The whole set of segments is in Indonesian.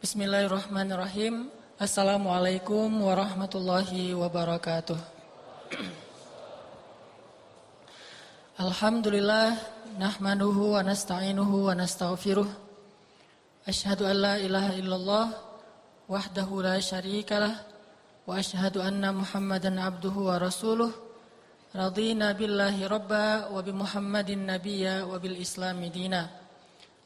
Bismillahirrahmanirrahim. Assalamualaikum warahmatullahi wabarakatuh. Alhamdulillah nahmaduhu wa nasta'inuhu wa nastaghfiruh. Ashhadu an la ilaha illallah wahdahu la syarikalah wa ashhadu anna Muhammadan abduhu wa rasuluh. Dina.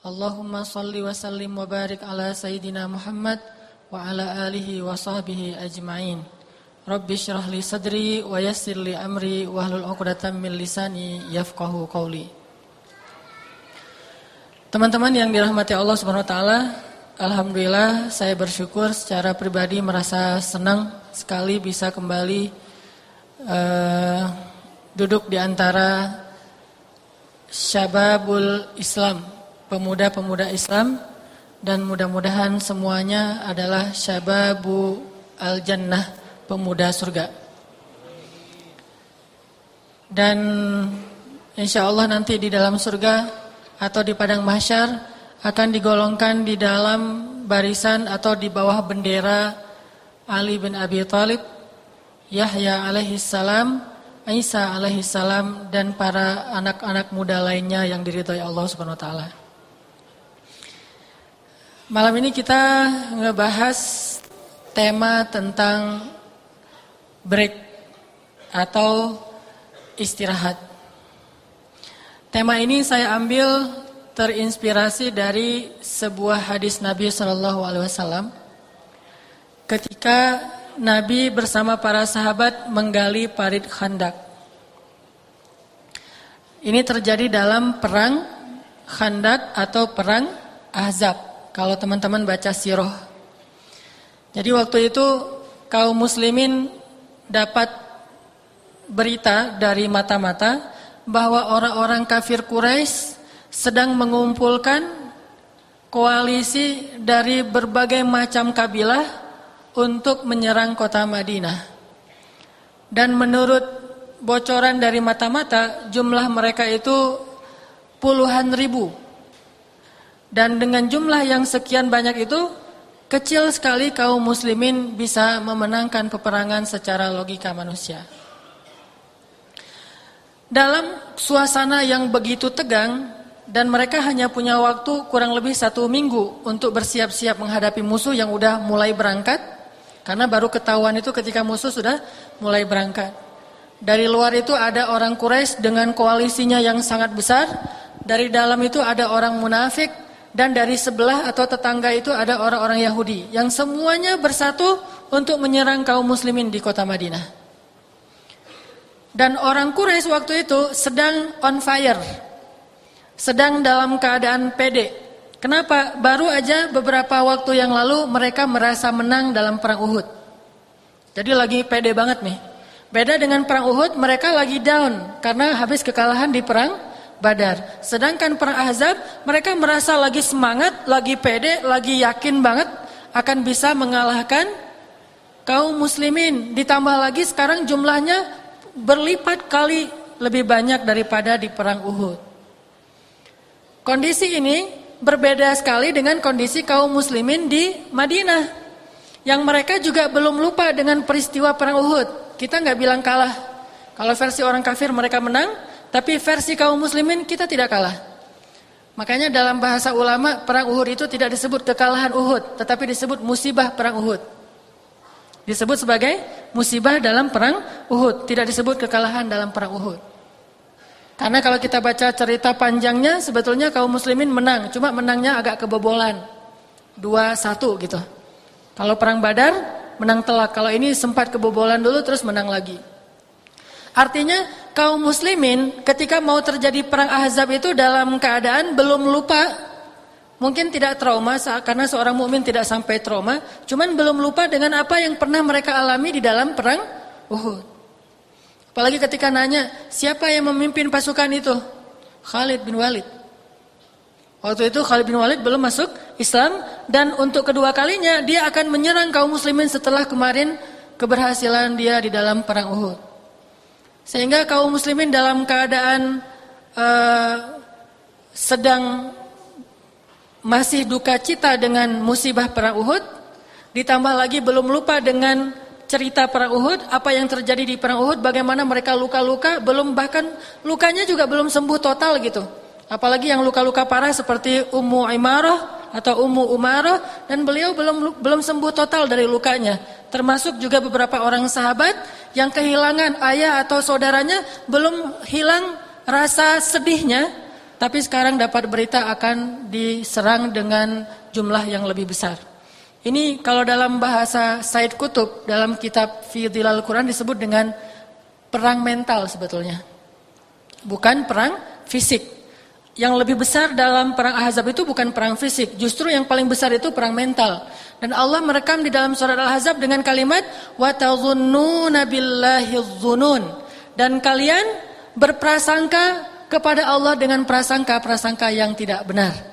Allahumma salli wa sallim wa barik ala Sayyidina Muhammad wa ala alihi wa sahbihi ajma'in. Rabbi syrah li sadri wa yassir li amri wa hlul 'uqdatam min lisani yafqahu qawli. Teman-teman yang dirahmati Allah Subhanahu wa taala, alhamdulillah saya bersyukur secara pribadi merasa senang sekali bisa kembali uh, duduk di antara Syababul Islam pemuda-pemuda Islam dan mudah-mudahan semuanya adalah syababu al-jannah, pemuda surga. Dan insya Allah nanti di dalam surga atau di padang mahsyar akan digolongkan di dalam barisan atau di bawah bendera Ali bin Abi Thalib, Yahya alaihi salam, Isa alaihi salam dan para anak-anak muda lainnya yang diridhai Allah Subhanahu wa taala. Malam ini kita ngebahas tema tentang break atau istirahat. Tema ini saya ambil terinspirasi dari sebuah hadis Nabi Wasallam ketika Nabi bersama para sahabat menggali parit khandak. Ini terjadi dalam perang khandak atau perang Ahzab. Kalau teman-teman baca siroh. Jadi waktu itu kaum muslimin dapat berita dari mata-mata bahwa orang-orang kafir Quraisy sedang mengumpulkan koalisi dari berbagai macam kabilah untuk menyerang kota Madinah. Dan menurut bocoran dari mata-mata jumlah mereka itu puluhan ribu dan dengan jumlah yang sekian banyak itu, kecil sekali kaum muslimin bisa memenangkan peperangan secara logika manusia. Dalam suasana yang begitu tegang, dan mereka hanya punya waktu kurang lebih satu minggu untuk bersiap-siap menghadapi musuh yang udah mulai berangkat, karena baru ketahuan itu ketika musuh sudah mulai berangkat. Dari luar itu ada orang Quraisy dengan koalisinya yang sangat besar, dari dalam itu ada orang munafik, dan dari sebelah atau tetangga itu ada orang-orang Yahudi yang semuanya bersatu untuk menyerang kaum muslimin di kota Madinah. Dan orang Quraisy waktu itu sedang on fire. Sedang dalam keadaan pede. Kenapa? Baru aja beberapa waktu yang lalu mereka merasa menang dalam perang Uhud. Jadi lagi pede banget nih. Beda dengan perang Uhud, mereka lagi down karena habis kekalahan di perang Badar. Sedangkan perang Ahzab mereka merasa lagi semangat, lagi pede, lagi yakin banget akan bisa mengalahkan kaum muslimin. Ditambah lagi sekarang jumlahnya berlipat kali lebih banyak daripada di perang Uhud. Kondisi ini berbeda sekali dengan kondisi kaum muslimin di Madinah. Yang mereka juga belum lupa dengan peristiwa perang Uhud. Kita nggak bilang kalah. Kalau versi orang kafir mereka menang, tapi versi kaum muslimin kita tidak kalah. Makanya dalam bahasa ulama perang Uhud itu tidak disebut kekalahan Uhud, tetapi disebut musibah perang Uhud. Disebut sebagai musibah dalam perang Uhud, tidak disebut kekalahan dalam perang Uhud. Karena kalau kita baca cerita panjangnya sebetulnya kaum muslimin menang, cuma menangnya agak kebobolan. dua satu gitu. Kalau perang Badar menang telak, kalau ini sempat kebobolan dulu terus menang lagi. Artinya kaum muslimin ketika mau terjadi perang Ahzab itu dalam keadaan belum lupa mungkin tidak trauma karena seorang mukmin tidak sampai trauma, cuman belum lupa dengan apa yang pernah mereka alami di dalam perang Uhud. Apalagi ketika nanya, siapa yang memimpin pasukan itu? Khalid bin Walid. Waktu itu Khalid bin Walid belum masuk Islam dan untuk kedua kalinya dia akan menyerang kaum muslimin setelah kemarin keberhasilan dia di dalam perang Uhud. Sehingga kaum muslimin dalam keadaan uh, sedang masih duka cita dengan musibah perang Uhud, ditambah lagi belum lupa dengan cerita perang Uhud, apa yang terjadi di perang Uhud, bagaimana mereka luka-luka, belum bahkan lukanya juga belum sembuh total gitu. Apalagi yang luka-luka parah seperti Ummu Imarah atau Ummu Umarah dan beliau belum belum sembuh total dari lukanya. Termasuk juga beberapa orang sahabat yang kehilangan ayah atau saudaranya belum hilang rasa sedihnya tapi sekarang dapat berita akan diserang dengan jumlah yang lebih besar. Ini kalau dalam bahasa Said Kutub dalam kitab Fidilal Quran disebut dengan perang mental sebetulnya. Bukan perang fisik. Yang lebih besar dalam perang Ahzab itu bukan perang fisik, justru yang paling besar itu perang mental. Dan Allah merekam di dalam surat Al-Ahzab dengan kalimat wa tazunnuna billahi Dan kalian berprasangka kepada Allah dengan prasangka-prasangka yang tidak benar.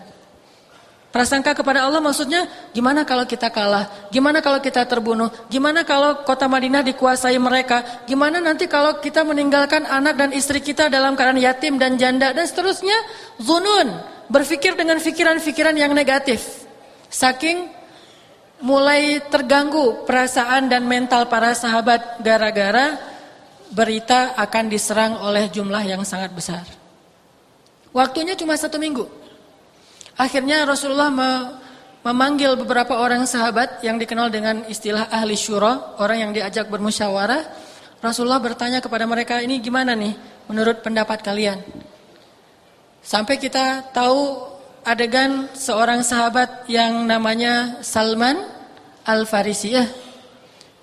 Prasangka kepada Allah maksudnya gimana kalau kita kalah? Gimana kalau kita terbunuh? Gimana kalau kota Madinah dikuasai mereka? Gimana nanti kalau kita meninggalkan anak dan istri kita dalam keadaan yatim dan janda dan seterusnya? Zunun, berpikir dengan pikiran-pikiran yang negatif. Saking mulai terganggu perasaan dan mental para sahabat gara-gara berita akan diserang oleh jumlah yang sangat besar. Waktunya cuma satu minggu. Akhirnya Rasulullah memanggil beberapa orang sahabat yang dikenal dengan istilah ahli syura, orang yang diajak bermusyawarah. Rasulullah bertanya kepada mereka, ini gimana nih menurut pendapat kalian? Sampai kita tahu adegan seorang sahabat yang namanya Salman Al-Farisi. Ya.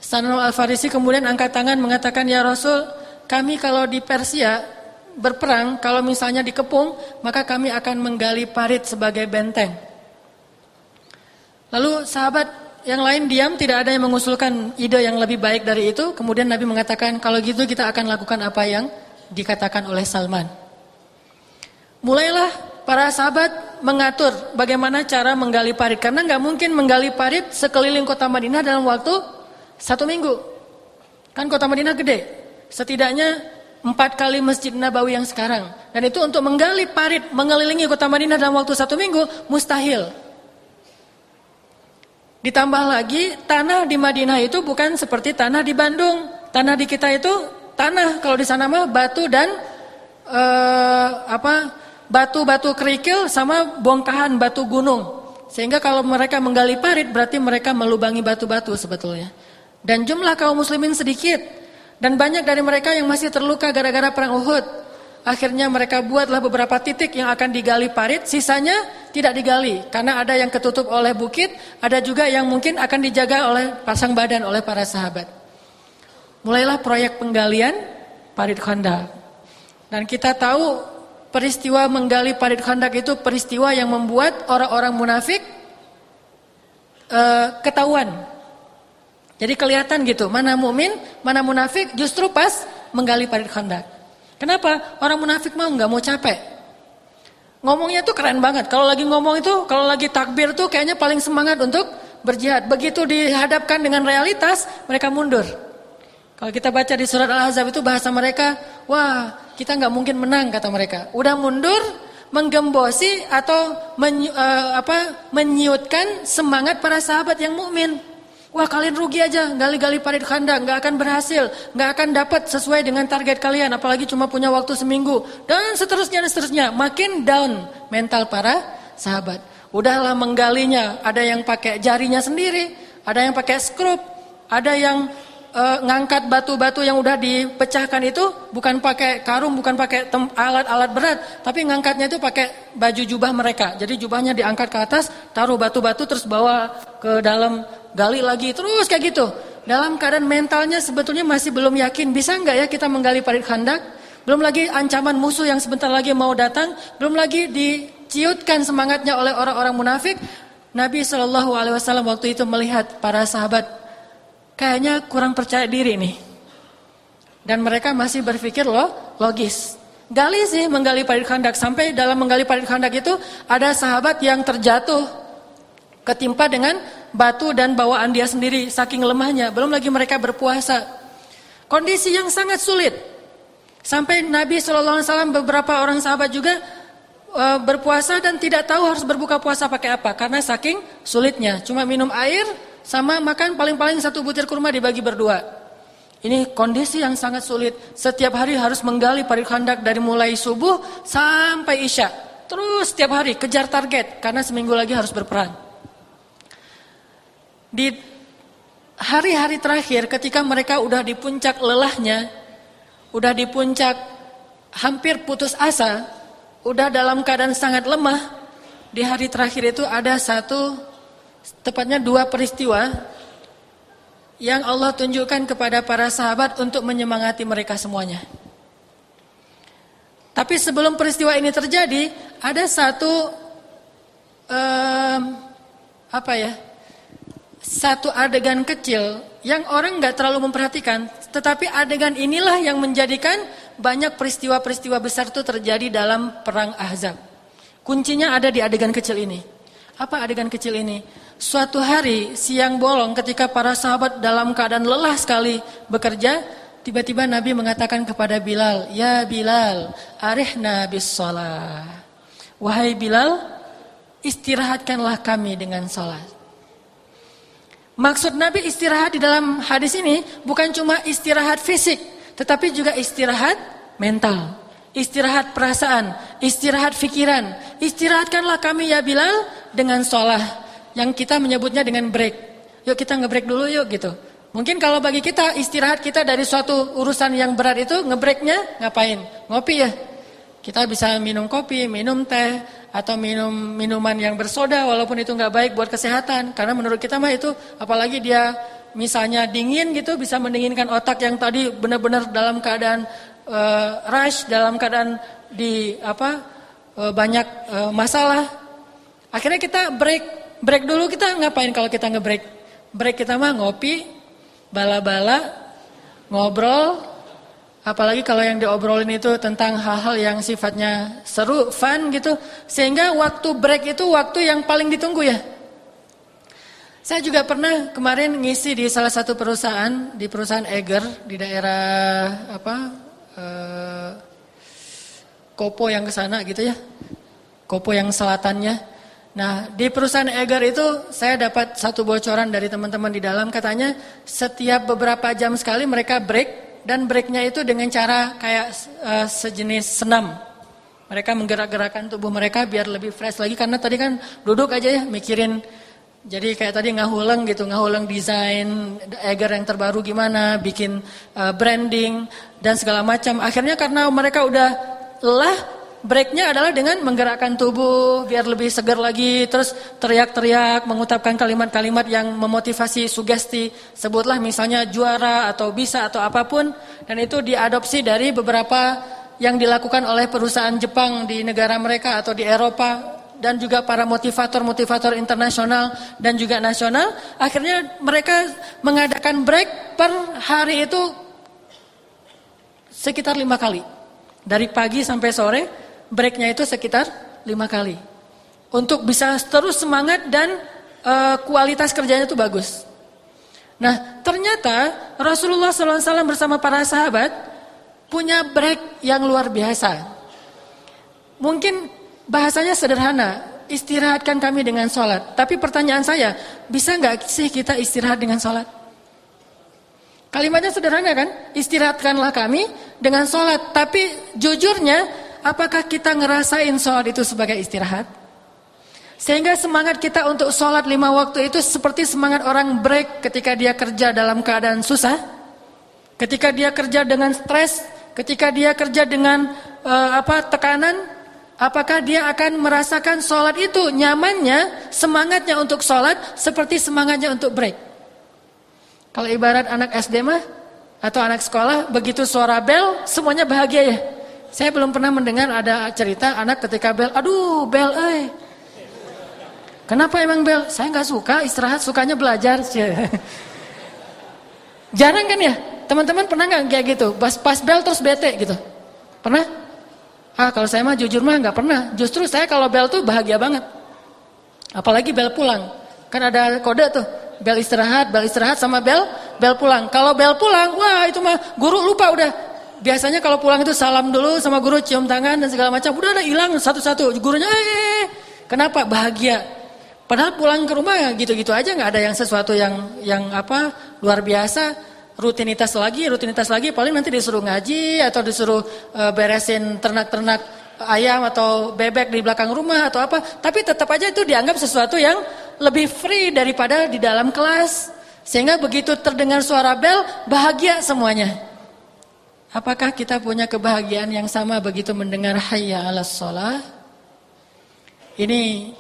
Salman Al-Farisi kemudian angkat tangan mengatakan, ya Rasul, kami kalau di Persia berperang, kalau misalnya dikepung, maka kami akan menggali parit sebagai benteng. Lalu sahabat yang lain diam, tidak ada yang mengusulkan ide yang lebih baik dari itu. Kemudian Nabi mengatakan, kalau gitu kita akan lakukan apa yang dikatakan oleh Salman. Mulailah para sahabat mengatur bagaimana cara menggali parit. Karena nggak mungkin menggali parit sekeliling kota Madinah dalam waktu satu minggu. Kan kota Madinah gede. Setidaknya empat kali masjid Nabawi yang sekarang. Dan itu untuk menggali parit, mengelilingi kota Madinah dalam waktu satu minggu, mustahil. Ditambah lagi, tanah di Madinah itu bukan seperti tanah di Bandung. Tanah di kita itu tanah, kalau di sana mah batu dan uh, apa batu-batu kerikil sama bongkahan batu gunung. Sehingga kalau mereka menggali parit berarti mereka melubangi batu-batu sebetulnya. Dan jumlah kaum muslimin sedikit. Dan banyak dari mereka yang masih terluka gara-gara perang Uhud. Akhirnya mereka buatlah beberapa titik yang akan digali parit, sisanya tidak digali karena ada yang ketutup oleh bukit, ada juga yang mungkin akan dijaga oleh pasang badan oleh para sahabat. Mulailah proyek penggalian parit Khandaq. Dan kita tahu peristiwa menggali parit Khandaq itu peristiwa yang membuat orang-orang munafik uh, ketahuan jadi kelihatan gitu, mana mukmin, mana munafik justru pas menggali parit khandak. Kenapa? Orang munafik mau nggak mau capek. Ngomongnya tuh keren banget. Kalau lagi ngomong itu, kalau lagi takbir tuh kayaknya paling semangat untuk berjihad. Begitu dihadapkan dengan realitas, mereka mundur. Kalau kita baca di surat Al-Ahzab itu bahasa mereka, wah kita nggak mungkin menang kata mereka. Udah mundur, menggembosi atau menyu, uh, apa, menyiutkan semangat para sahabat yang mukmin. Wah kalian rugi aja, gali-gali parit kandang, nggak akan berhasil, nggak akan dapat sesuai dengan target kalian, apalagi cuma punya waktu seminggu. Dan seterusnya dan seterusnya. Makin down mental para sahabat. Udahlah menggalinya, ada yang pakai jarinya sendiri, ada yang pakai skrup, ada yang uh, ngangkat batu-batu yang udah dipecahkan itu bukan pakai karung, bukan pakai alat-alat berat, tapi ngangkatnya itu pakai baju jubah mereka. Jadi jubahnya diangkat ke atas, taruh batu-batu terus bawa ke dalam gali lagi terus kayak gitu. Dalam keadaan mentalnya sebetulnya masih belum yakin bisa nggak ya kita menggali parit khandak? Belum lagi ancaman musuh yang sebentar lagi mau datang, belum lagi diciutkan semangatnya oleh orang-orang munafik. Nabi Shallallahu Alaihi Wasallam waktu itu melihat para sahabat kayaknya kurang percaya diri nih, dan mereka masih berpikir loh logis. Gali sih menggali parit khandak sampai dalam menggali parit khandak itu ada sahabat yang terjatuh ketimpa dengan batu dan bawaan dia sendiri saking lemahnya. Belum lagi mereka berpuasa. Kondisi yang sangat sulit. Sampai Nabi SAW beberapa orang sahabat juga uh, berpuasa dan tidak tahu harus berbuka puasa pakai apa karena saking sulitnya. Cuma minum air sama makan paling-paling satu butir kurma dibagi berdua. Ini kondisi yang sangat sulit. Setiap hari harus menggali parit khandak dari mulai subuh sampai isya. Terus setiap hari kejar target karena seminggu lagi harus berperang. Di hari-hari terakhir ketika mereka udah di puncak lelahnya, udah di puncak hampir putus asa, udah dalam keadaan sangat lemah, di hari terakhir itu ada satu, tepatnya dua peristiwa yang Allah tunjukkan kepada para sahabat untuk menyemangati mereka semuanya. Tapi sebelum peristiwa ini terjadi, ada satu um, apa ya? Satu adegan kecil yang orang nggak terlalu memperhatikan, tetapi adegan inilah yang menjadikan banyak peristiwa-peristiwa besar itu terjadi dalam perang Ahzab. Kuncinya ada di adegan kecil ini. Apa adegan kecil ini? Suatu hari siang bolong ketika para sahabat dalam keadaan lelah sekali bekerja, tiba-tiba Nabi mengatakan kepada Bilal, "Ya Bilal, arihna bis shalah." Wahai Bilal, istirahatkanlah kami dengan salat. Maksud Nabi istirahat di dalam hadis ini bukan cuma istirahat fisik, tetapi juga istirahat mental, istirahat perasaan, istirahat pikiran. Istirahatkanlah kami ya Bilal dengan sholat yang kita menyebutnya dengan break. Yuk kita ngebreak dulu yuk gitu. Mungkin kalau bagi kita istirahat kita dari suatu urusan yang berat itu ngebreaknya ngapain? Ngopi ya. Kita bisa minum kopi, minum teh, atau minum minuman yang bersoda walaupun itu nggak baik buat kesehatan. Karena menurut kita mah itu apalagi dia misalnya dingin gitu bisa mendinginkan otak yang tadi benar-benar dalam keadaan uh, rush dalam keadaan di apa uh, banyak uh, masalah. Akhirnya kita break break dulu kita ngapain kalau kita ngebreak? Break kita mah ngopi bala-bala ngobrol Apalagi kalau yang diobrolin itu tentang hal-hal yang sifatnya seru, fun gitu. Sehingga waktu break itu waktu yang paling ditunggu ya. Saya juga pernah kemarin ngisi di salah satu perusahaan, di perusahaan Eger di daerah apa? Eh, Kopo yang ke sana gitu ya. Kopo yang selatannya. Nah, di perusahaan Eger itu saya dapat satu bocoran dari teman-teman di dalam katanya setiap beberapa jam sekali mereka break dan breaknya itu dengan cara kayak uh, sejenis senam. Mereka menggerak-gerakkan tubuh mereka biar lebih fresh lagi karena tadi kan duduk aja ya mikirin jadi kayak tadi ngahuleng gitu, ngahuleng desain Eger yang terbaru gimana, bikin uh, branding dan segala macam. Akhirnya karena mereka udah lelah, breaknya adalah dengan menggerakkan tubuh biar lebih segar lagi, terus teriak-teriak, mengucapkan kalimat-kalimat yang memotivasi sugesti, sebutlah misalnya juara atau bisa atau apa pun, dan itu diadopsi dari beberapa yang dilakukan oleh perusahaan Jepang di negara mereka atau di Eropa dan juga para motivator-motivator internasional dan juga nasional, akhirnya mereka mengadakan break per hari itu sekitar lima kali. Dari pagi sampai sore breaknya itu sekitar lima kali. Untuk bisa terus semangat dan uh, kualitas kerjanya itu bagus. Nah ternyata Rasulullah SAW bersama para sahabat punya break yang luar biasa. Mungkin bahasanya sederhana, istirahatkan kami dengan sholat. Tapi pertanyaan saya, bisa nggak sih kita istirahat dengan sholat? Kalimatnya sederhana kan? Istirahatkanlah kami dengan sholat. Tapi jujurnya Apakah kita ngerasain sholat itu sebagai istirahat? Sehingga semangat kita untuk sholat lima waktu itu seperti semangat orang break ketika dia kerja dalam keadaan susah. Ketika dia kerja dengan stres, ketika dia kerja dengan uh, apa tekanan, apakah dia akan merasakan sholat itu nyamannya, semangatnya untuk sholat seperti semangatnya untuk break? Kalau ibarat anak SD mah atau anak sekolah, begitu suara bel semuanya bahagia ya. Saya belum pernah mendengar ada cerita anak ketika bel, aduh bel eh. Kenapa emang bel? Saya nggak suka istirahat, sukanya belajar. Jarang kan ya? Teman-teman pernah nggak kayak gitu? Pas, pas bel terus bete gitu? Pernah? Ah kalau saya mah jujur mah nggak pernah. Justru saya kalau bel tuh bahagia banget. Apalagi bel pulang. Kan ada kode tuh. Bel istirahat, bel istirahat sama bel, bel pulang. Kalau bel pulang, wah itu mah guru lupa udah biasanya kalau pulang itu salam dulu sama guru, cium tangan dan segala macam. Udah ada hilang satu-satu. Gurunya, eh, eh, eh, kenapa? Bahagia. Padahal pulang ke rumah gitu-gitu aja nggak ada yang sesuatu yang yang apa luar biasa. Rutinitas lagi, rutinitas lagi. Paling nanti disuruh ngaji atau disuruh uh, beresin ternak-ternak ayam atau bebek di belakang rumah atau apa. Tapi tetap aja itu dianggap sesuatu yang lebih free daripada di dalam kelas. Sehingga begitu terdengar suara bel, bahagia semuanya. Apakah kita punya kebahagiaan yang sama begitu mendengar hayya ala sholah? Ini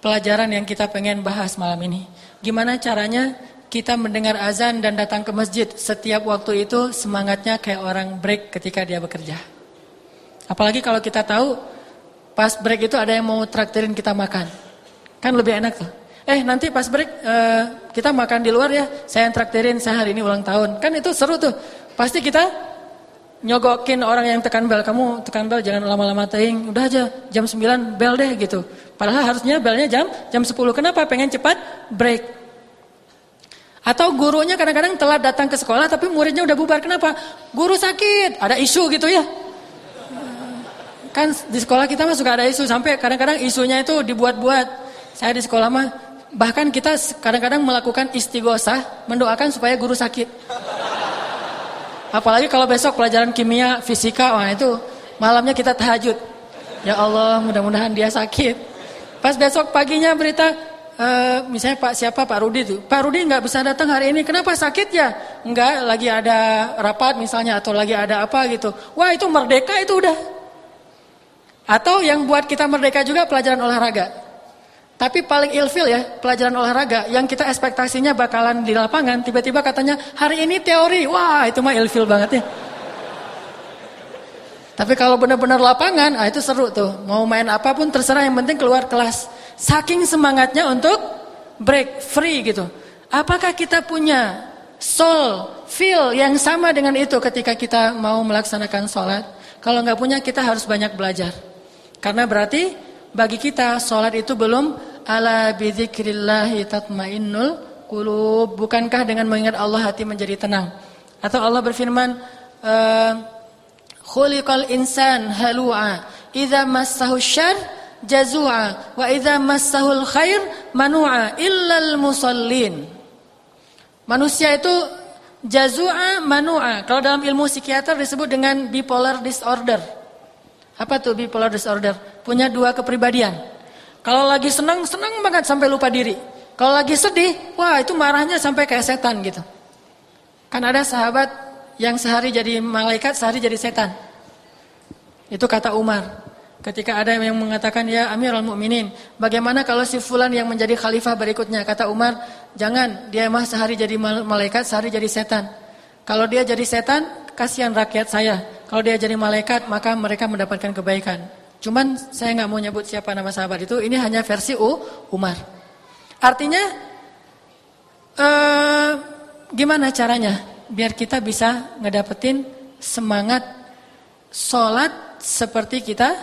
pelajaran yang kita pengen bahas malam ini. Gimana caranya kita mendengar azan dan datang ke masjid setiap waktu itu semangatnya kayak orang break ketika dia bekerja. Apalagi kalau kita tahu pas break itu ada yang mau traktirin kita makan. Kan lebih enak tuh. Eh nanti pas break uh, kita makan di luar ya, saya yang traktirin saya hari ini ulang tahun. Kan itu seru tuh. Pasti kita nyogokin orang yang tekan bel. Kamu tekan bel jangan lama-lama teing. Udah aja jam 9 bel deh gitu. Padahal harusnya belnya jam jam 10. Kenapa? Pengen cepat break. Atau gurunya kadang-kadang telat datang ke sekolah tapi muridnya udah bubar. Kenapa? Guru sakit, ada isu gitu ya. Kan di sekolah kita mah suka ada isu sampai kadang-kadang isunya itu dibuat-buat. Saya di sekolah mah bahkan kita kadang-kadang melakukan istighosah mendoakan supaya guru sakit. Apalagi kalau besok pelajaran kimia, fisika, wah itu malamnya kita tahajud. Ya Allah, mudah-mudahan dia sakit. Pas besok paginya berita Uh, misalnya Pak siapa Pak Rudi tuh. Pak Rudi nggak bisa datang hari ini. Kenapa sakit ya? Enggak, lagi ada rapat misalnya atau lagi ada apa gitu. Wah, itu merdeka itu udah. Atau yang buat kita merdeka juga pelajaran olahraga. Tapi paling ilfil ya, pelajaran olahraga yang kita ekspektasinya bakalan di lapangan, tiba-tiba katanya hari ini teori. Wah, itu mah ilfil banget ya. Tapi kalau benar-benar lapangan, ah itu seru tuh. Mau main apa pun terserah yang penting keluar kelas. Saking semangatnya untuk break free gitu. Apakah kita punya soul, feel yang sama dengan itu ketika kita mau melaksanakan sholat? Kalau nggak punya kita harus banyak belajar. Karena berarti bagi kita sholat itu belum ala bidzikrillahi tatmainnul qulub. Bukankah dengan mengingat Allah hati menjadi tenang? Atau Allah berfirman, uh, khuliqal insan halu'a idza massahu syarr jazua wa idza massahul khair manu'a illal musallin. Manusia itu jazua manu'a. Kalau dalam ilmu psikiater disebut dengan bipolar disorder. Apa tuh bipolar disorder? Punya dua kepribadian. Kalau lagi senang, senang banget sampai lupa diri. Kalau lagi sedih, wah itu marahnya sampai kayak setan gitu. Kan ada sahabat yang sehari jadi malaikat, sehari jadi setan. Itu kata Umar. Ketika ada yang mengatakan ya Amirul Mukminin, bagaimana kalau si fulan yang menjadi khalifah berikutnya? Kata Umar, jangan dia mah sehari jadi malaikat, sehari jadi setan. Kalau dia jadi setan, kasihan rakyat saya. Kalau dia jadi malaikat, maka mereka mendapatkan kebaikan. Cuman saya nggak mau nyebut siapa nama sahabat itu. Ini hanya versi U, Umar. Artinya, eh, gimana caranya biar kita bisa ngedapetin semangat sholat seperti kita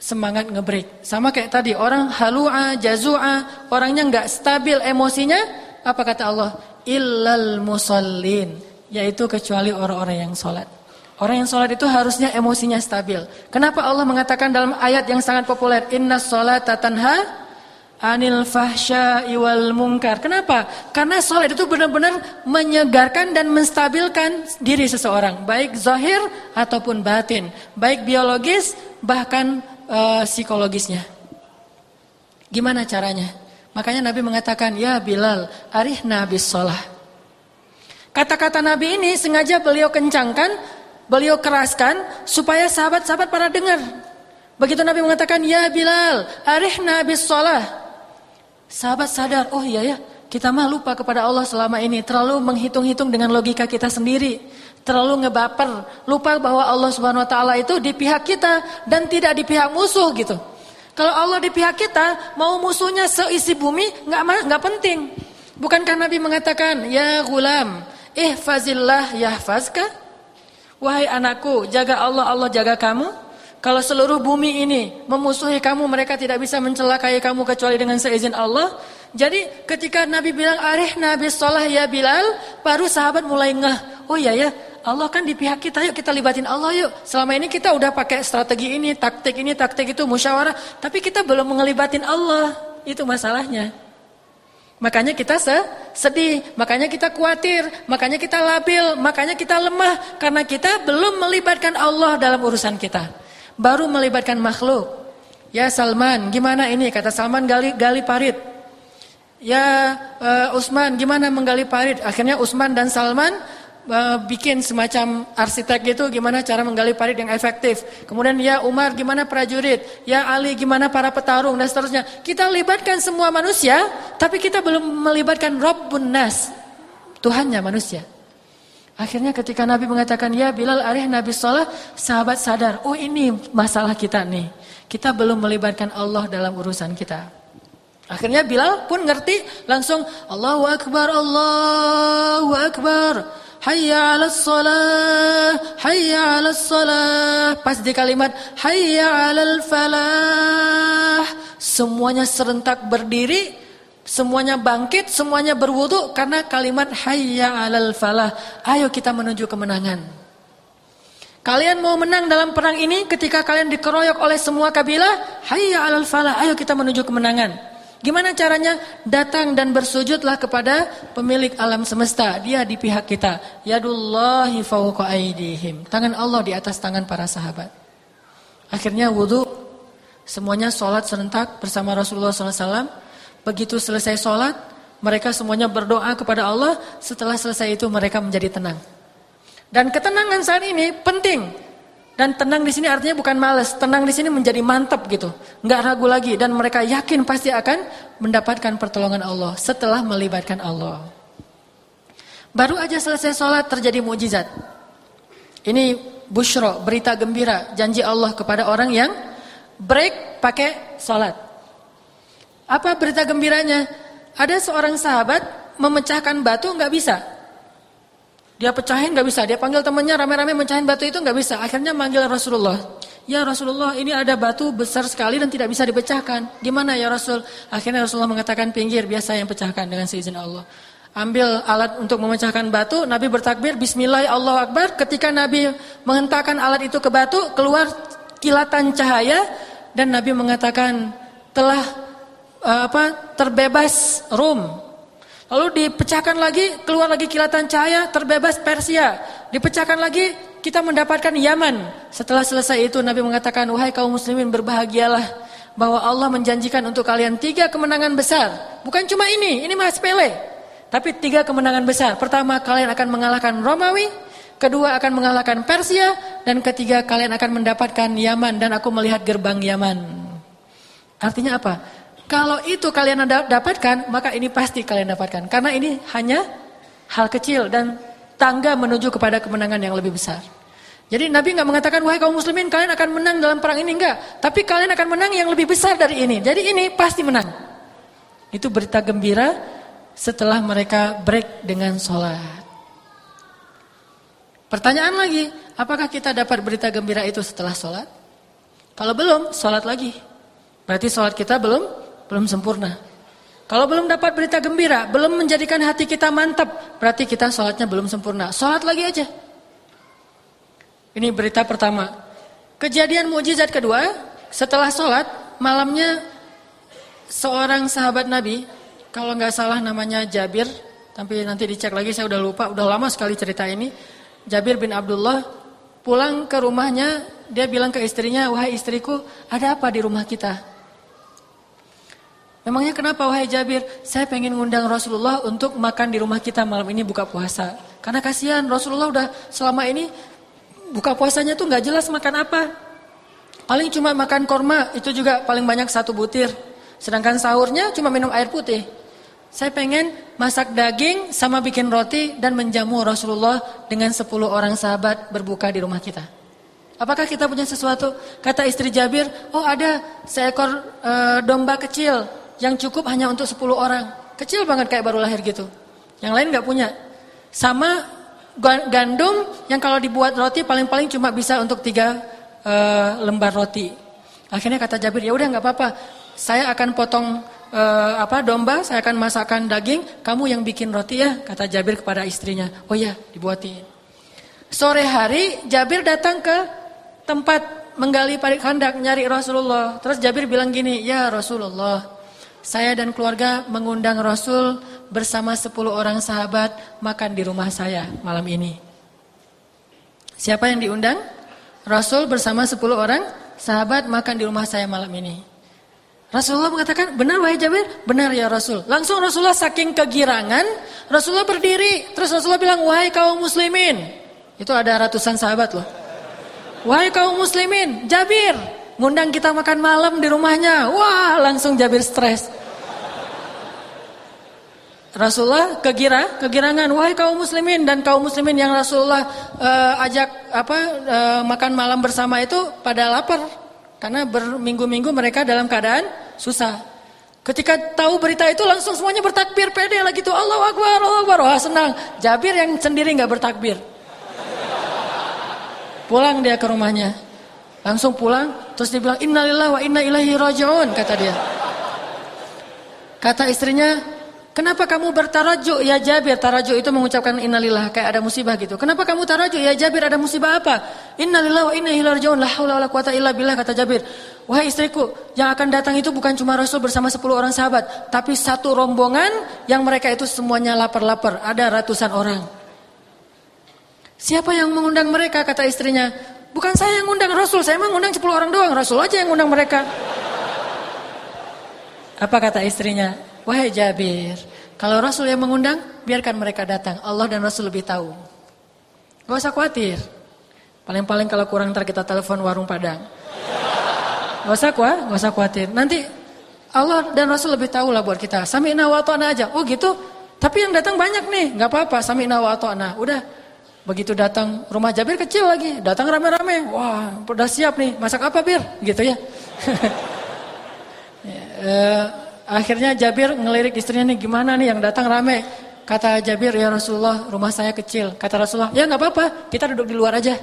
semangat ngebreak. Sama kayak tadi orang halua, jazua, orangnya nggak stabil emosinya. Apa kata Allah? Illal musallin, yaitu kecuali orang-orang yang sholat. Orang yang sholat itu harusnya emosinya stabil. Kenapa Allah mengatakan dalam ayat yang sangat populer, Inna sholat tanha anil fahsya iwal mungkar. Kenapa? Karena sholat itu benar-benar menyegarkan dan menstabilkan diri seseorang. Baik zahir ataupun batin. Baik biologis bahkan uh, psikologisnya. Gimana caranya? Makanya Nabi mengatakan, Ya Bilal, arih Nabi sholat. Kata-kata Nabi ini sengaja beliau kencangkan beliau keraskan supaya sahabat-sahabat para dengar. Begitu Nabi mengatakan, "Ya Bilal, arihna bis shalah." Sahabat sadar, "Oh iya ya, kita mah lupa kepada Allah selama ini, terlalu menghitung-hitung dengan logika kita sendiri, terlalu ngebaper, lupa bahwa Allah Subhanahu wa taala itu di pihak kita dan tidak di pihak musuh gitu." Kalau Allah di pihak kita, mau musuhnya seisi bumi nggak nggak penting. Bukankah Nabi mengatakan, "Ya gulam, ihfazillah yahfazka?" Wahai anakku, jaga Allah, Allah jaga kamu. Kalau seluruh bumi ini memusuhi kamu, mereka tidak bisa mencelakai kamu kecuali dengan seizin Allah. Jadi ketika Nabi bilang arih Nabi sholah ya Bilal, baru sahabat mulai ngeh. Oh iya ya, Allah kan di pihak kita, yuk kita libatin Allah yuk. Selama ini kita udah pakai strategi ini, taktik ini, taktik itu, musyawarah. Tapi kita belum mengelibatin Allah. Itu masalahnya. Makanya kita sedih, makanya kita khawatir, makanya kita labil, makanya kita lemah. Karena kita belum melibatkan Allah dalam urusan kita. Baru melibatkan makhluk. Ya Salman, gimana ini? Kata Salman gali, gali parit. Ya uh, Usman, gimana menggali parit? Akhirnya Usman dan Salman bikin semacam arsitek gitu gimana cara menggali parit yang efektif. Kemudian ya Umar gimana prajurit, ya Ali gimana para petarung dan seterusnya. Kita libatkan semua manusia, tapi kita belum melibatkan Rabbun Nas, Tuhannya manusia. Akhirnya ketika Nabi mengatakan ya Bilal arih Nabi sholat, sahabat sadar, oh ini masalah kita nih. Kita belum melibatkan Allah dalam urusan kita. Akhirnya Bilal pun ngerti langsung Allahu Akbar, Allahu Akbar. Hayya 'alas salah, hayya 'alas salah. Pas di kalimat hayya 'alal falah, semuanya serentak berdiri, semuanya bangkit, semuanya berwudu karena kalimat hayya 'alal falah. Ayo kita menuju kemenangan. Kalian mau menang dalam perang ini ketika kalian dikeroyok oleh semua kabilah, hayya 'alal falah. Ayo kita menuju kemenangan. Gimana caranya? Datang dan bersujudlah kepada pemilik alam semesta. Dia di pihak kita. Yadullahi fawqa aidihim. Tangan Allah di atas tangan para sahabat. Akhirnya wudhu. Semuanya sholat serentak bersama Rasulullah SAW. Begitu selesai sholat, mereka semuanya berdoa kepada Allah. Setelah selesai itu mereka menjadi tenang. Dan ketenangan saat ini penting. Dan tenang di sini artinya bukan males, tenang di sini menjadi mantap gitu, nggak ragu lagi dan mereka yakin pasti akan mendapatkan pertolongan Allah setelah melibatkan Allah. Baru aja selesai sholat terjadi mujizat. Ini bushro, berita gembira, janji Allah kepada orang yang break pakai sholat. Apa berita gembiranya? Ada seorang sahabat memecahkan batu nggak bisa. Dia pecahin nggak bisa, dia panggil temannya rame-rame mencahin batu itu nggak bisa. Akhirnya manggil Rasulullah. Ya Rasulullah, ini ada batu besar sekali dan tidak bisa dipecahkan. Gimana ya Rasul? Akhirnya Rasulullah mengatakan pinggir, biasa yang pecahkan dengan seizin Allah. Ambil alat untuk memecahkan batu, Nabi bertakbir, Bismillah Allah Akbar. Ketika Nabi menghentakkan alat itu ke batu, keluar kilatan cahaya dan Nabi mengatakan telah uh, apa terbebas Rum Lalu dipecahkan lagi, keluar lagi kilatan cahaya, terbebas Persia. Dipecahkan lagi, kita mendapatkan Yaman. Setelah selesai itu Nabi mengatakan, wahai kaum muslimin berbahagialah. Bahwa Allah menjanjikan untuk kalian tiga kemenangan besar. Bukan cuma ini, ini masih sepele. Tapi tiga kemenangan besar. Pertama, kalian akan mengalahkan Romawi. Kedua, akan mengalahkan Persia. Dan ketiga, kalian akan mendapatkan Yaman. Dan aku melihat gerbang Yaman. Artinya apa? Kalau itu kalian dapatkan, maka ini pasti kalian dapatkan. Karena ini hanya hal kecil dan tangga menuju kepada kemenangan yang lebih besar. Jadi Nabi nggak mengatakan wahai kaum muslimin kalian akan menang dalam perang ini enggak, tapi kalian akan menang yang lebih besar dari ini. Jadi ini pasti menang. Itu berita gembira setelah mereka break dengan sholat. Pertanyaan lagi, apakah kita dapat berita gembira itu setelah sholat? Kalau belum, sholat lagi. Berarti sholat kita belum belum sempurna. Kalau belum dapat berita gembira, belum menjadikan hati kita mantap, berarti kita sholatnya belum sempurna. Sholat lagi aja. Ini berita pertama. Kejadian mujizat kedua, setelah sholat, malamnya seorang sahabat Nabi, kalau nggak salah namanya Jabir, tapi nanti dicek lagi saya udah lupa, udah lama sekali cerita ini. Jabir bin Abdullah pulang ke rumahnya, dia bilang ke istrinya, wahai istriku, ada apa di rumah kita? Memangnya kenapa wahai Jabir? Saya pengen ngundang Rasulullah untuk makan di rumah kita malam ini buka puasa. Karena kasihan Rasulullah udah selama ini buka puasanya tuh nggak jelas makan apa. Paling cuma makan korma, itu juga paling banyak satu butir. Sedangkan sahurnya cuma minum air putih. Saya pengen masak daging sama bikin roti dan menjamu Rasulullah dengan 10 orang sahabat berbuka di rumah kita. Apakah kita punya sesuatu? Kata istri Jabir, oh ada seekor e, domba kecil yang cukup hanya untuk 10 orang. Kecil banget kayak baru lahir gitu. Yang lain nggak punya. Sama gandum yang kalau dibuat roti paling-paling cuma bisa untuk tiga uh, lembar roti. Akhirnya kata Jabir, ya udah nggak apa-apa. Saya akan potong uh, apa domba, saya akan masakkan daging, kamu yang bikin roti ya, kata Jabir kepada istrinya. Oh ya, dibuatin. Sore hari Jabir datang ke tempat menggali parit handak nyari Rasulullah. Terus Jabir bilang gini, "Ya Rasulullah, saya dan keluarga mengundang Rasul bersama 10 orang sahabat makan di rumah saya malam ini." Siapa yang diundang? Rasul bersama 10 orang sahabat makan di rumah saya malam ini. Rasulullah mengatakan, benar wahai Jabir? Benar ya Rasul. Langsung Rasulullah saking kegirangan, Rasulullah berdiri. Terus Rasulullah bilang, wahai kaum muslimin. Itu ada ratusan sahabat loh. Wahai kaum muslimin, Jabir. Ngundang kita makan malam di rumahnya. Wah langsung Jabir stres. Rasulullah kegira, kegirangan, wahai kaum muslimin dan kaum muslimin yang Rasulullah uh, ajak apa uh, makan malam bersama itu pada lapar karena berminggu-minggu mereka dalam keadaan susah. Ketika tahu berita itu langsung semuanya bertakbir pede lagi tuh Allah Akbar, Allah Akbar. Wah senang. Jabir yang sendiri nggak bertakbir. Pulang dia ke rumahnya. Langsung pulang terus dia bilang innalillahi wa inna ilaihi rajiun kata dia. Kata istrinya, Kenapa kamu bertarajuk ya Jabir? Tarajuk itu mengucapkan innalillah kayak ada musibah gitu. Kenapa kamu tarajuk ya Jabir? Ada musibah apa? Innalillah wa inna ilaihi rajiun. La haula wala quwata illa billah kata Jabir. Wahai istriku, yang akan datang itu bukan cuma Rasul bersama 10 orang sahabat, tapi satu rombongan yang mereka itu semuanya lapar-lapar. Ada ratusan orang. Siapa yang mengundang mereka? Kata istrinya. Bukan saya yang mengundang Rasul, saya mengundang 10 orang doang. Rasul aja yang mengundang mereka. Apa kata istrinya? Wahai Jabir, kalau Rasul yang mengundang, biarkan mereka datang. Allah dan Rasul lebih tahu. Gak usah khawatir. Paling-paling kalau kurang ntar kita telepon warung Padang. Gak usah kuah, gak usah khawatir. Nanti Allah dan Rasul lebih tahu lah buat kita. Sami'na wa aja. Oh gitu. Tapi yang datang banyak nih. Gak apa-apa. Sami'na wa. Udah. Begitu datang rumah Jabir kecil lagi. Datang rame-rame. Wah udah siap nih. Masak apa Bir? Gitu ya. ya uh, Akhirnya Jabir ngelirik istrinya nih gimana nih yang datang rame. Kata Jabir ya Rasulullah rumah saya kecil. Kata Rasulullah ya nggak apa-apa kita duduk di luar aja.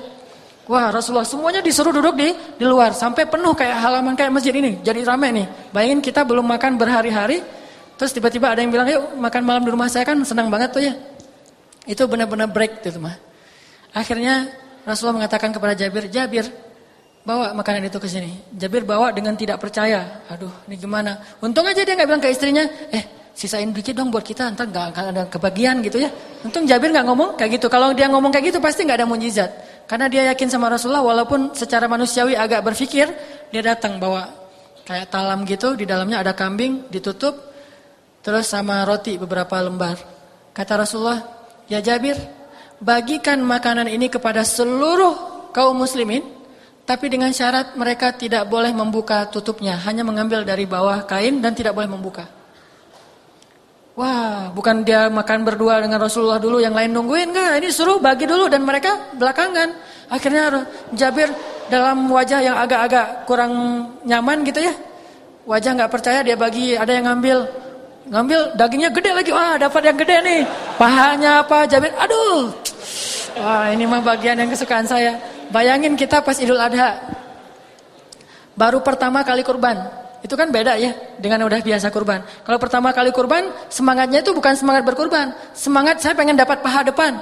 Wah Rasulullah semuanya disuruh duduk di di luar sampai penuh kayak halaman kayak masjid ini jadi rame nih. Bayangin kita belum makan berhari-hari terus tiba-tiba ada yang bilang yuk makan malam di rumah saya kan senang banget tuh ya. Itu benar-benar break gitu mah. Akhirnya Rasulullah mengatakan kepada Jabir, Jabir Bawa makanan itu ke sini. Jabir bawa dengan tidak percaya. Aduh, ini gimana? Untung aja dia nggak bilang ke istrinya, eh sisain dikit dong buat kita, ntar nggak akan ada kebagian gitu ya. Untung Jabir nggak ngomong kayak gitu. Kalau dia ngomong kayak gitu pasti nggak ada mujizat. Karena dia yakin sama Rasulullah, walaupun secara manusiawi agak berpikir, dia datang bawa kayak talam gitu, di dalamnya ada kambing ditutup, terus sama roti beberapa lembar. Kata Rasulullah, ya Jabir, bagikan makanan ini kepada seluruh kaum muslimin tapi dengan syarat mereka tidak boleh membuka tutupnya, hanya mengambil dari bawah kain dan tidak boleh membuka. Wah, bukan dia makan berdua dengan Rasulullah dulu, yang lain nungguin enggak? Ini suruh bagi dulu dan mereka belakangan. Akhirnya Jabir dalam wajah yang agak-agak kurang nyaman gitu ya. Wajah nggak percaya dia bagi, ada yang ngambil ngambil dagingnya gede lagi. Wah, dapat yang gede nih. Pahanya apa? Jabir, aduh. Wah, ini mah bagian yang kesukaan saya. Bayangin kita pas Idul Adha. Baru pertama kali kurban. Itu kan beda ya dengan udah biasa kurban. Kalau pertama kali kurban, semangatnya itu bukan semangat berkurban. Semangat saya pengen dapat paha depan.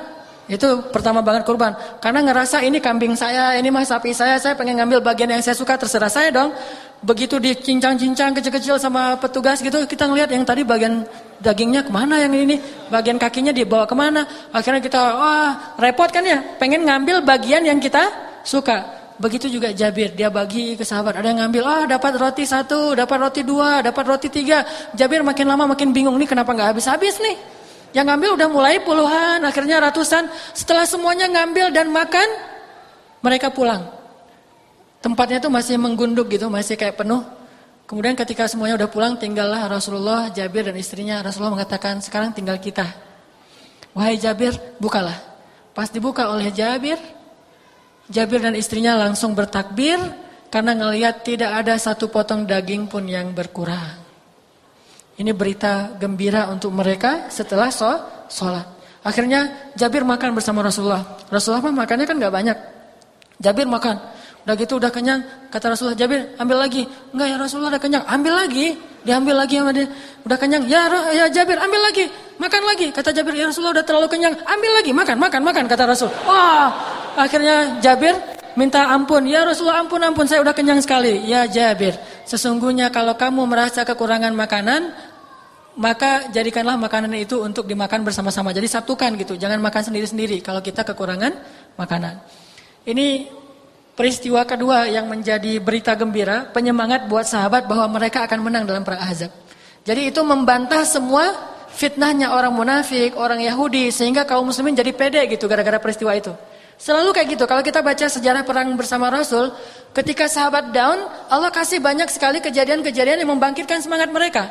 Itu pertama banget kurban. Karena ngerasa ini kambing saya, ini mah sapi saya, saya pengen ngambil bagian yang saya suka, terserah saya dong. Begitu dicincang-cincang kecil-kecil sama petugas gitu, kita ngelihat yang tadi bagian dagingnya ke mana yang ini, bagian kakinya dibawa ke mana. Akhirnya kita, wah repot kan ya, pengen ngambil bagian yang kita suka. Begitu juga Jabir, dia bagi ke sahabat. Ada yang ngambil, ah dapat roti satu, dapat roti dua, dapat roti tiga. Jabir makin lama makin bingung nih kenapa nggak habis-habis nih. Yang ngambil udah mulai puluhan, akhirnya ratusan. Setelah semuanya ngambil dan makan, mereka pulang. Tempatnya tuh masih menggunduk gitu, masih kayak penuh. Kemudian ketika semuanya udah pulang, tinggallah Rasulullah, Jabir dan istrinya. Rasulullah mengatakan, sekarang tinggal kita. Wahai Jabir, bukalah. Pas dibuka oleh Jabir, Jabir dan istrinya langsung bertakbir karena ngelihat tidak ada satu potong daging pun yang berkurang. Ini berita gembira untuk mereka setelah sholat. Akhirnya Jabir makan bersama Rasulullah. Rasulullah makannya kan gak banyak. Jabir makan. Udah gitu udah kenyang, kata Rasulullah Jabir, ambil lagi. Enggak ya Rasulullah udah kenyang, ambil lagi. Diambil lagi sama dia. Udah kenyang, ya ya Jabir, ambil lagi. Makan lagi. Kata Jabir, ya Rasulullah udah terlalu kenyang, ambil lagi, makan, makan, makan kata Rasul. Wah, akhirnya Jabir minta ampun. Ya Rasulullah ampun, ampun, saya udah kenyang sekali. Ya Jabir, sesungguhnya kalau kamu merasa kekurangan makanan, maka jadikanlah makanan itu untuk dimakan bersama-sama. Jadi satukan gitu, jangan makan sendiri-sendiri kalau kita kekurangan makanan. Ini peristiwa kedua yang menjadi berita gembira, penyemangat buat sahabat bahwa mereka akan menang dalam perang Ahzab. Jadi itu membantah semua fitnahnya orang munafik, orang Yahudi sehingga kaum muslimin jadi pede gitu gara-gara peristiwa itu. Selalu kayak gitu. Kalau kita baca sejarah perang bersama Rasul, ketika sahabat down, Allah kasih banyak sekali kejadian-kejadian yang membangkitkan semangat mereka.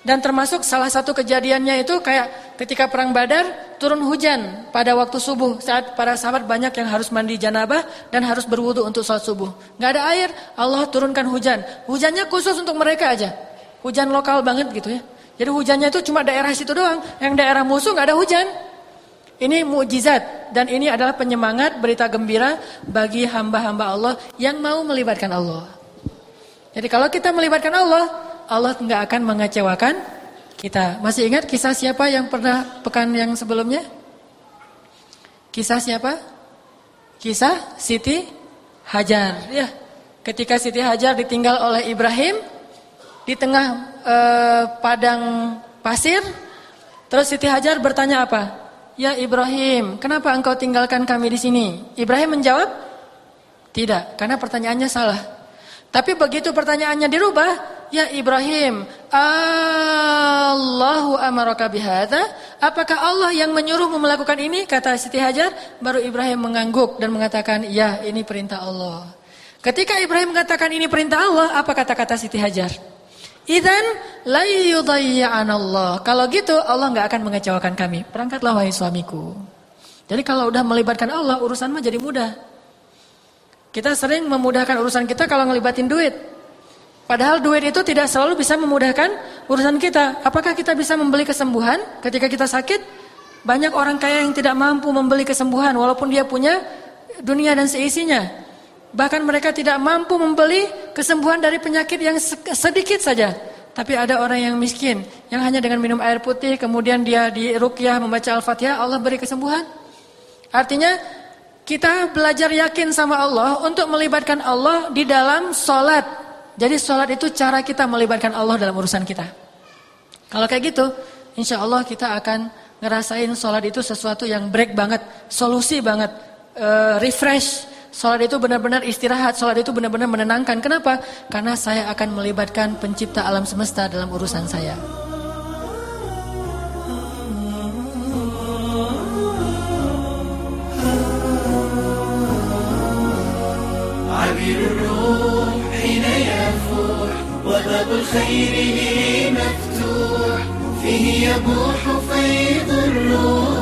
Dan termasuk salah satu kejadiannya itu kayak ketika perang Badar turun hujan pada waktu subuh saat para sahabat banyak yang harus mandi janabah dan harus berwudu untuk sholat subuh. Gak ada air, Allah turunkan hujan. Hujannya khusus untuk mereka aja. Hujan lokal banget gitu ya. Jadi hujannya itu cuma daerah situ doang. Yang daerah musuh gak ada hujan. Ini mukjizat dan ini adalah penyemangat berita gembira bagi hamba-hamba Allah yang mau melibatkan Allah. Jadi kalau kita melibatkan Allah, Allah nggak akan mengecewakan kita. Masih ingat kisah siapa yang pernah pekan yang sebelumnya? Kisah siapa? Kisah Siti Hajar. Ya, ketika Siti Hajar ditinggal oleh Ibrahim di tengah eh, padang pasir, terus Siti Hajar bertanya apa? Ya Ibrahim, kenapa engkau tinggalkan kami di sini? Ibrahim menjawab, tidak, karena pertanyaannya salah. Tapi begitu pertanyaannya dirubah, Ya Ibrahim, Allahu amaraka bihadza? Apakah Allah yang menyuruhmu melakukan ini? Kata Siti Hajar, baru Ibrahim mengangguk dan mengatakan, "Ya, ini perintah Allah." Ketika Ibrahim mengatakan ini perintah Allah, apa kata-kata Siti Hajar? Idan la Allah. Kalau gitu Allah nggak akan mengecewakan kami. Perangkatlah wahai suamiku. Jadi kalau udah melibatkan Allah, urusan mah jadi mudah. Kita sering memudahkan urusan kita kalau ngelibatin duit. Padahal duit itu tidak selalu bisa memudahkan urusan kita. Apakah kita bisa membeli kesembuhan ketika kita sakit? Banyak orang kaya yang tidak mampu membeli kesembuhan walaupun dia punya dunia dan seisinya. Bahkan mereka tidak mampu membeli kesembuhan dari penyakit yang sedikit saja. Tapi ada orang yang miskin yang hanya dengan minum air putih kemudian dia di rukyah membaca Al-Fatihah Allah beri kesembuhan. Artinya kita belajar yakin sama Allah untuk melibatkan Allah di dalam solat jadi sholat itu cara kita melibatkan Allah dalam urusan kita. Kalau kayak gitu, insya Allah kita akan ngerasain sholat itu sesuatu yang break banget, solusi banget, uh, refresh. Sholat itu benar-benar istirahat, sholat itu benar-benar menenangkan. Kenapa? Karena saya akan melibatkan pencipta alam semesta dalam urusan saya. باب الخير لي مفتوح. فيه يبوح فيض الروح.